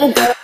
them, girl.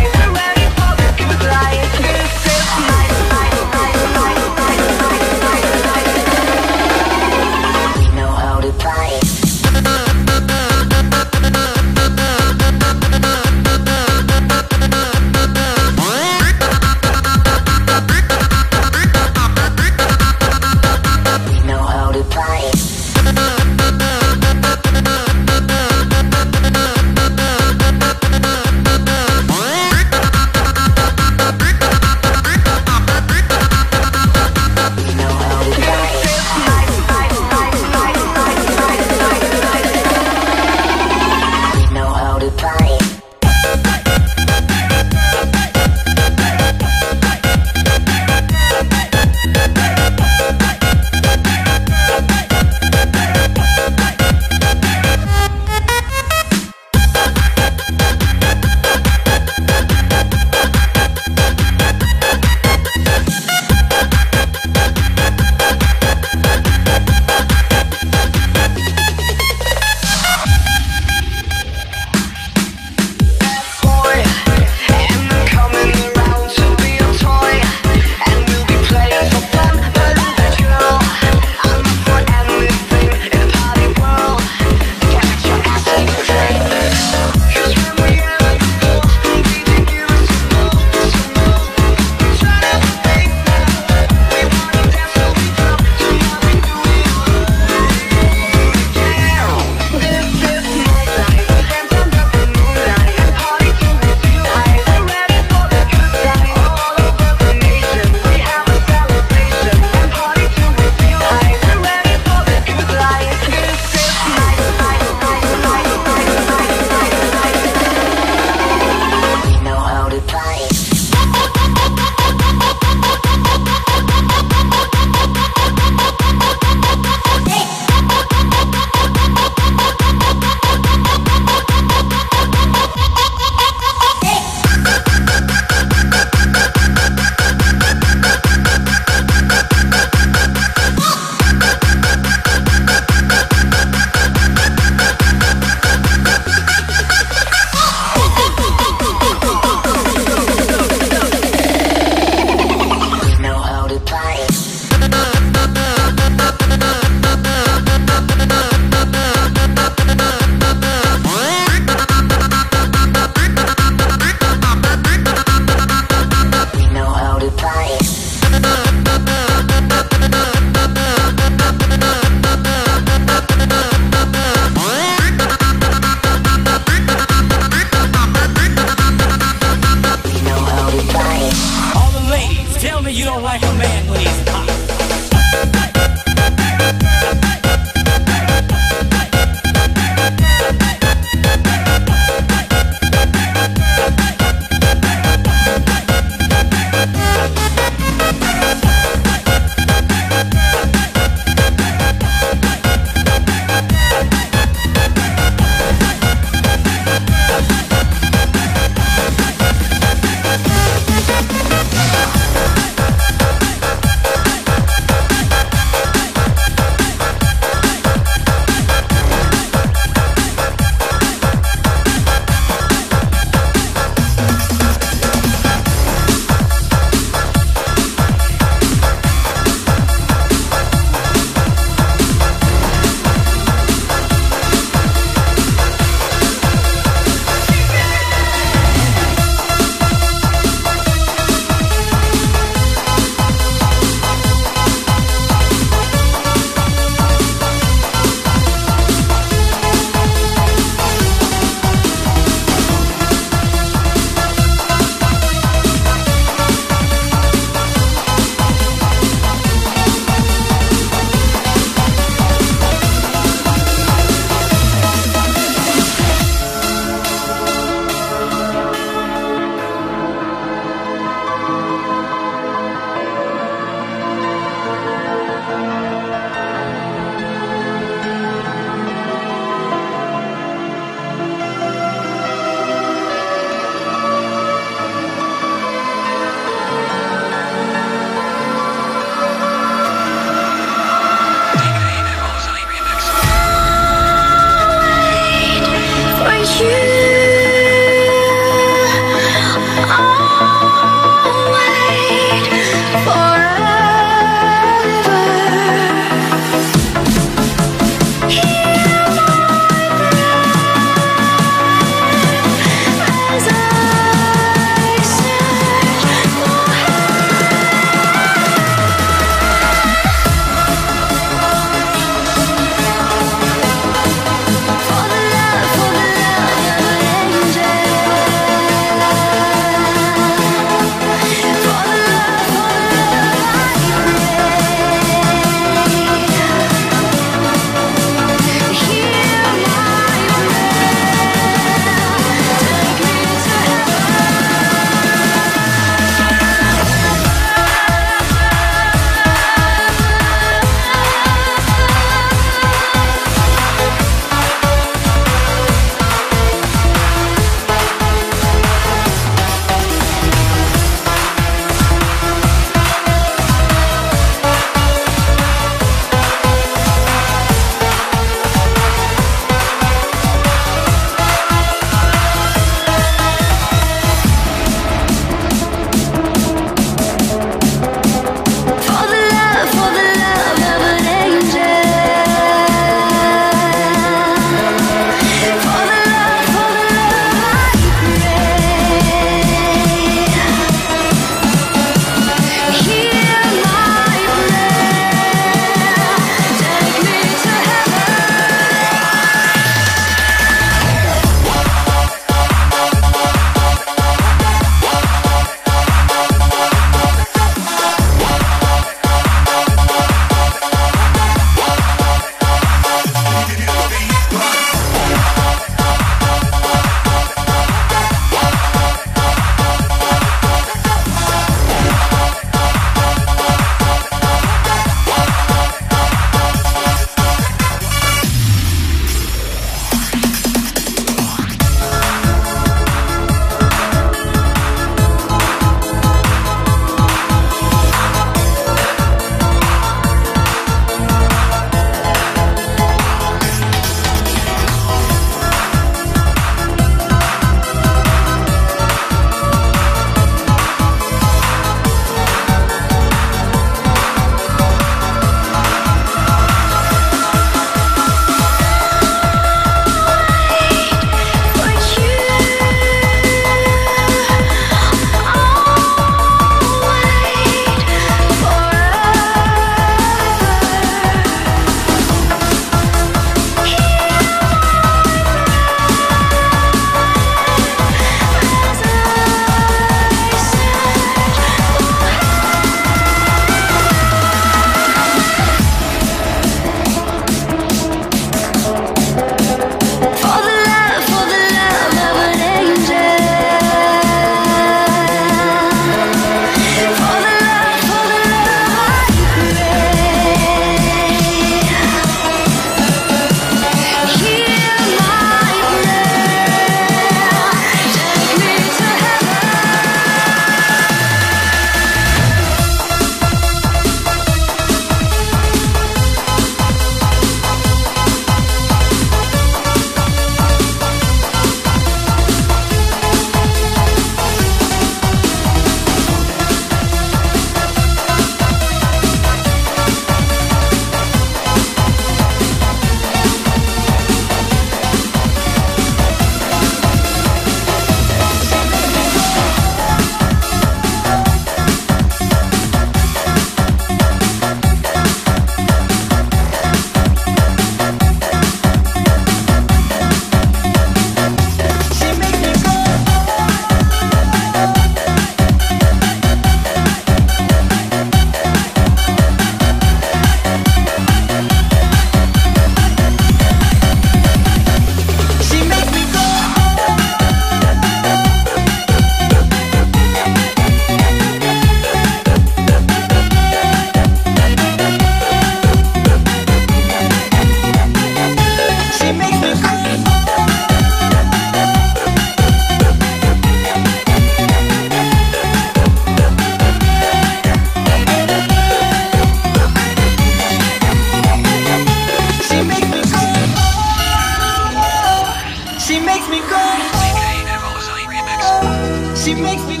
She makes me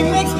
She makes me